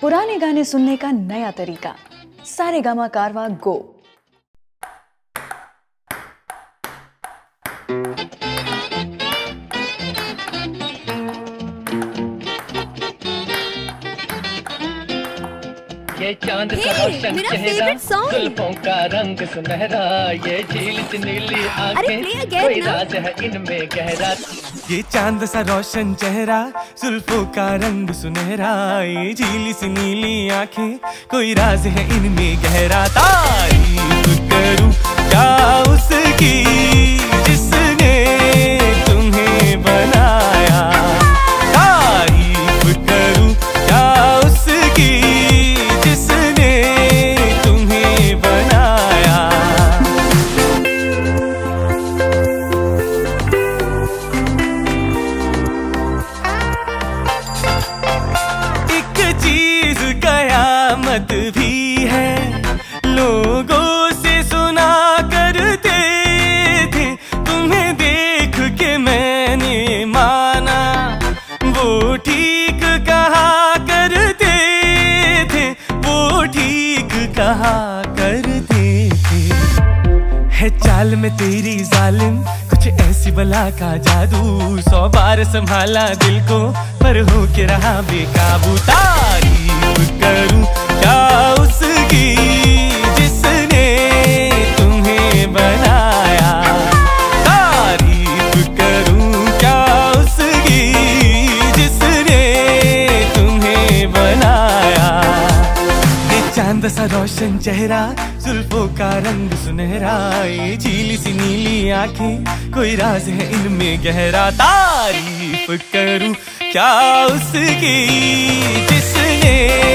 पुराने गाने सुनने का नया तरीका। सारे गामा कारवा गो। ये चाँद Hey, का रोशन चेहरा जुल्फों का रंग सुनहरा ये झील नीली आँखें कोई राज है इनमें गहरा। ये चाँद सा रोशन चेहरा, जुल्फों का रंग सुनहरा। ये झीली सी नीली आँखें, कोई राज है इनमें गहरा। तारीफ़ है चाल में तेरी जालिम। कुछ ऐसी बला का जादू सौ बार संभाला दिल को। पर हो के रहा बेकाबू तारीफ़। रोशन चेहरा, जुल्फों का रंग सुनहरा, ये झीली सी नीली आँखें, कोई राज है इनमें गहरा, तारीफ़ करूँ क्या उसकी, जिसने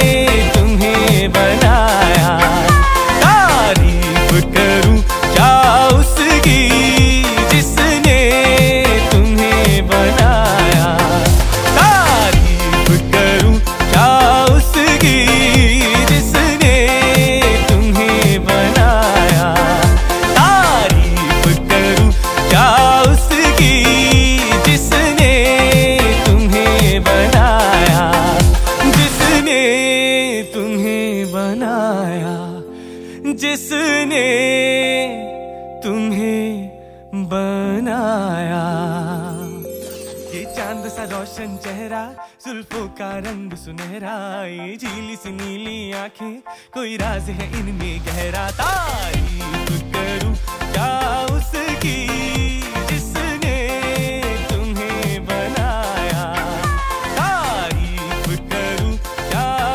जिसने तुम्हें बनाया। ये चाँद सा रोशन चेहरा, जुल्फों का रंग सुनहरा। ये झीली सी नीली आँखें, कोई राज है इनमें गहरा। तारीफ़